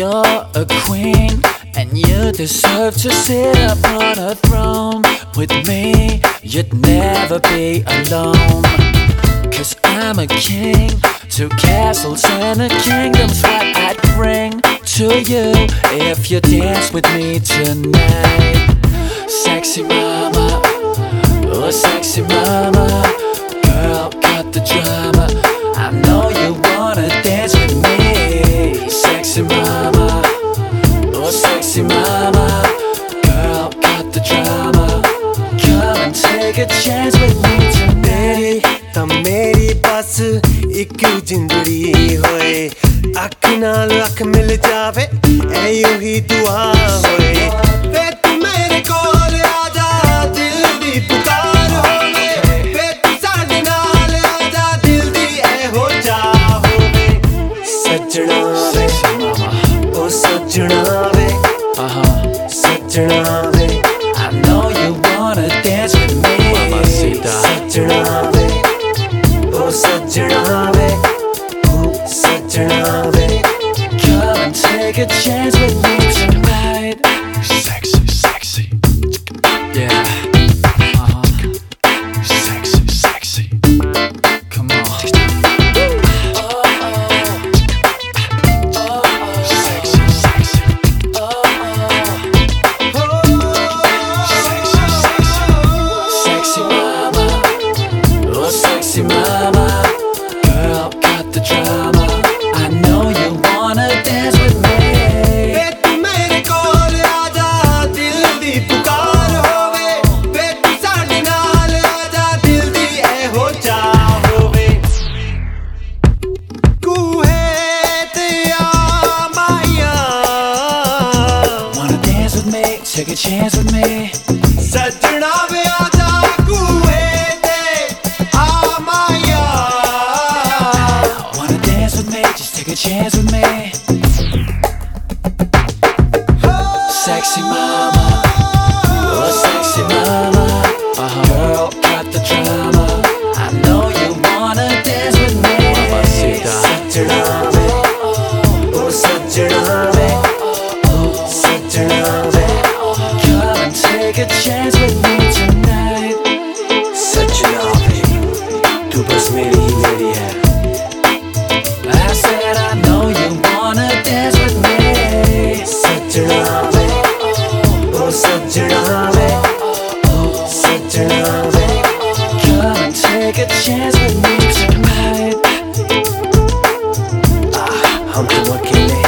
You're a queen, and you deserve to sit upon a throne. With me, you'd never be alone. I'm a king, two castles and a kingdom's what I'd bring to you if you dance with me tonight. Sexy mama, oh sexy mama, girl, cut the drama. I know you wanna dance with me, sexy mama, oh sexy mama, girl, cut the drama. Come and take a chance with me tonight. ਬਸ ਇੱਕ ਜਿੰਦੜੀ ਹੋਏ। ਅੱਖ ਨਾਲ ਅੱਖ ਮਿਲ ਜਾਵੇ ਐ ਉਹੀ ਦੁਆ ਹੋਏ। ਵੇ ਤੂੰ ਮੇਰੇ ਕੋਲ ਆ ਜਾ ਦਿਲ ਦੀ ਪੁਕਾਰ ਹੋਵੇ। ਵੇ ਤੂੰ ਸਾਡੇ ਨਾਲ ਆ ਜਾ ਦਿਲ ਦੀ ਹੋਵੇ। ਸੱਜਣਾ ਵੇ ਉਹ ਸੱਜਣਾ ਵੇ। huh. ਸੱਜਣਾ ਸੱਜਣਾ ਵੇ ਉਹ ਸੱਜਣਾ ਵੇ Come and take a chance with me take a chance with me. Sajna वे आजा कुए te आमा यार. Wanna dance with me? Just take a chance with me. Sexy mama. I'm good